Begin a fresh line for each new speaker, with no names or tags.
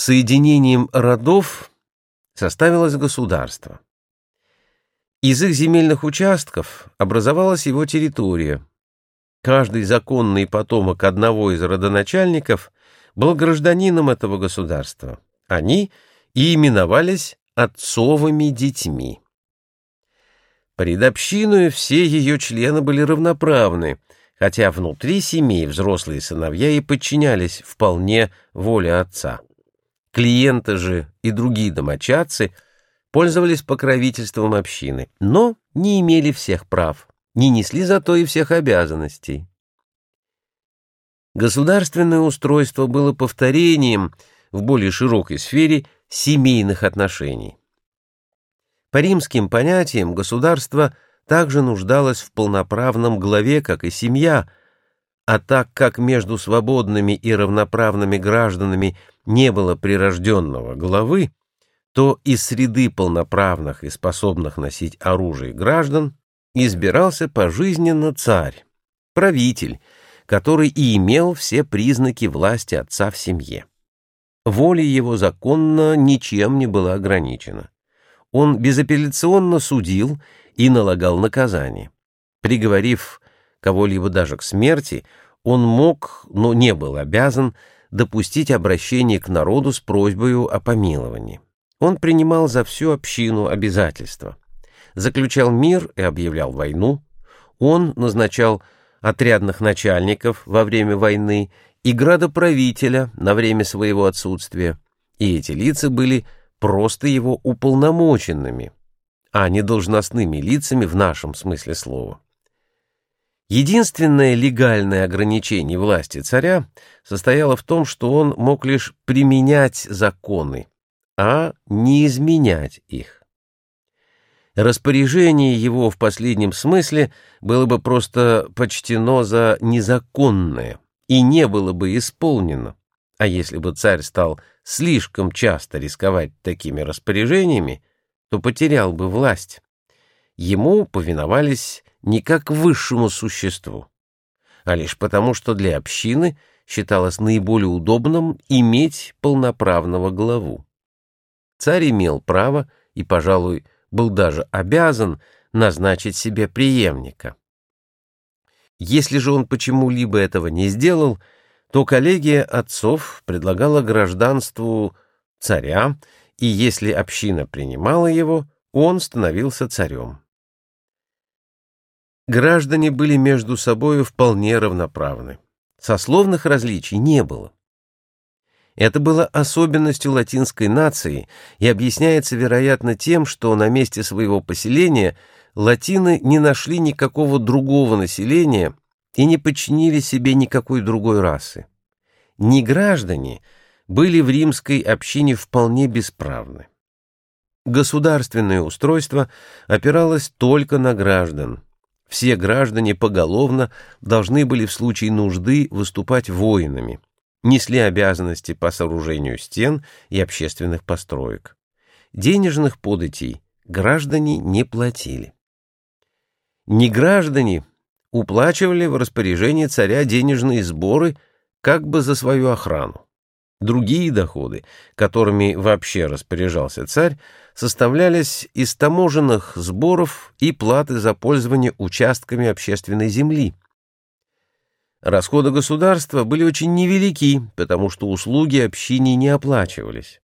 Соединением родов составилось государство. Из их земельных участков образовалась его территория. Каждый законный потомок одного из родоначальников был гражданином этого государства. Они и именовались отцовыми детьми. Пред общиной все ее члены были равноправны, хотя внутри семей взрослые сыновья и подчинялись вполне воле отца. Клиенты же и другие домочадцы пользовались покровительством общины, но не имели всех прав, не несли зато и всех обязанностей. Государственное устройство было повторением в более широкой сфере семейных отношений. По римским понятиям государство также нуждалось в полноправном главе, как и семья – а так как между свободными и равноправными гражданами не было прирожденного главы, то из среды полноправных и способных носить оружие граждан избирался пожизненно царь, правитель, который и имел все признаки власти отца в семье. Воля его законно ничем не была ограничена. Он безапелляционно судил и налагал наказание. Приговорив кого-либо даже к смерти, он мог, но не был обязан, допустить обращение к народу с просьбой о помиловании. Он принимал за всю общину обязательства, заключал мир и объявлял войну, он назначал отрядных начальников во время войны и градоправителя на время своего отсутствия, и эти лица были просто его уполномоченными, а не должностными лицами в нашем смысле слова. Единственное легальное ограничение власти царя состояло в том, что он мог лишь применять законы, а не изменять их. Распоряжение его в последнем смысле было бы просто почтено за незаконное и не было бы исполнено. А если бы царь стал слишком часто рисковать такими распоряжениями, то потерял бы власть. Ему повиновались не как высшему существу, а лишь потому, что для общины считалось наиболее удобным иметь полноправного главу. Царь имел право и, пожалуй, был даже обязан назначить себе преемника. Если же он почему-либо этого не сделал, то коллегия отцов предлагала гражданству царя, и если община принимала его, он становился царем граждане были между собою вполне равноправны. Сословных различий не было. Это было особенностью латинской нации и объясняется, вероятно, тем, что на месте своего поселения латины не нашли никакого другого населения и не подчинили себе никакой другой расы. Не граждане были в римской общине вполне бесправны. Государственное устройство опиралось только на граждан – все граждане поголовно должны были в случае нужды выступать воинами, несли обязанности по сооружению стен и общественных построек. Денежных податей граждане не платили. Неграждане уплачивали в распоряжение царя денежные сборы как бы за свою охрану. Другие доходы, которыми вообще распоряжался царь, составлялись из таможенных сборов и платы за пользование участками общественной земли. Расходы государства были очень невелики, потому что услуги общине не оплачивались.